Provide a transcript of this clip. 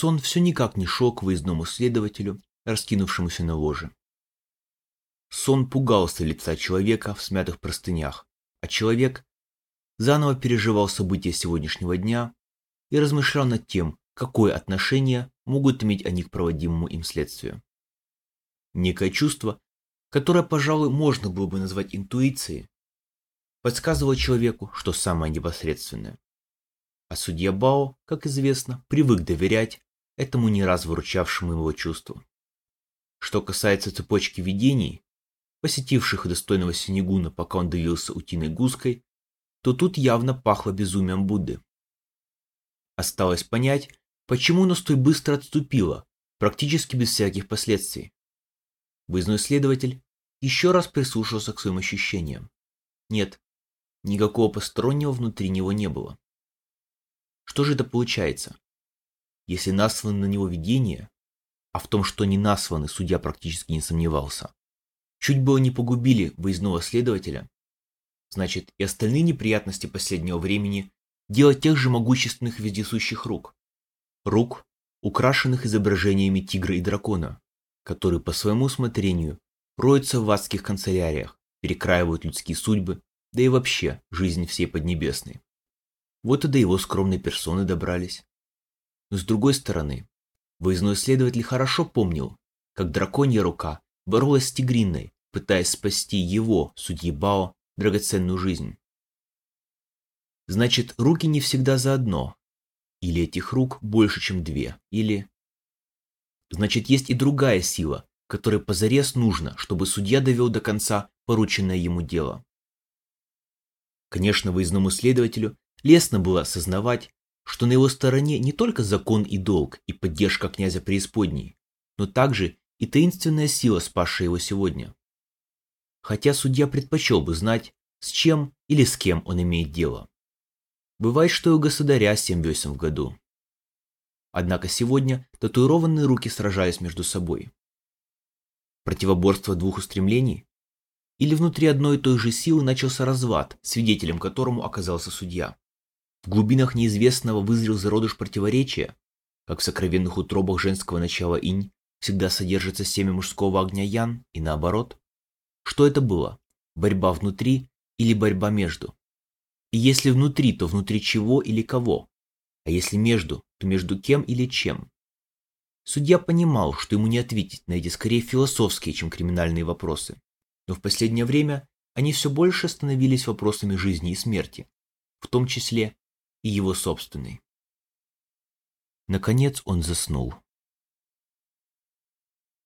сон все никак не шел к выездному следователю, раскинувшемуся на ложе. Сон пугался лица человека в смятых простынях, а человек заново переживал события сегодняшнего дня и размышлял над тем, какое отношение могут иметь они к проводимому им следствию. Некое чувство, которое, пожалуй, можно было бы назвать интуицией, подсказывало человеку, что самое непосредственное. А судья Бао, как известно, привык доверять этому не раз выручавшему его чувству. Что касается цепочки видений, посетивших достойного Синегуна, пока он давился утиной гуской, то тут явно пахло безумием Будды. Осталось понять, почему оно столь быстро отступило, практически без всяких последствий. Выездной следователь еще раз прислушался к своим ощущениям. Нет, никакого постороннего внутри него не было. Что же это получается? Если насланы на него видения, а в том, что не насланы, судья практически не сомневался, чуть было не погубили выездного следователя, значит и остальные неприятности последнего времени – дело тех же могущественных вездесущих рук. Рук, украшенных изображениями тигра и дракона, которые по своему усмотрению роются в адских канцеляриях, перекраивают людские судьбы, да и вообще жизнь всей Поднебесной. Вот и до его скромной персоны добрались. Но с другой стороны, выездной следователь хорошо помнил, как драконья рука боролась с тигриной, пытаясь спасти его, судьи Бао, драгоценную жизнь. Значит, руки не всегда заодно. Или этих рук больше, чем две, или... Значит, есть и другая сила, которой позарез нужно, чтобы судья довел до конца порученное ему дело. Конечно, выездному следователю лестно было осознавать, что на его стороне не только закон и долг, и поддержка князя преисподней, но также и таинственная сила, спасшая его сегодня. Хотя судья предпочел бы знать, с чем или с кем он имеет дело. Бывает, что и у государя семь весен в году. Однако сегодня татуированные руки сражались между собой. Противоборство двух устремлений? Или внутри одной и той же силы начался разват, свидетелем которому оказался судья? В глубинах неизвестного вызрел зародыш противоречия, как в сокровенных утробах женского начала инь всегда содержится семя мужского огня ян, и наоборот. Что это было? Борьба внутри или борьба между? И если внутри, то внутри чего или кого? А если между, то между кем или чем? Судья понимал, что ему не ответить на эти скорее философские, чем криминальные вопросы но в последнее время они все больше становились вопросами жизни и смерти, в том числе и его собственной. Наконец он заснул.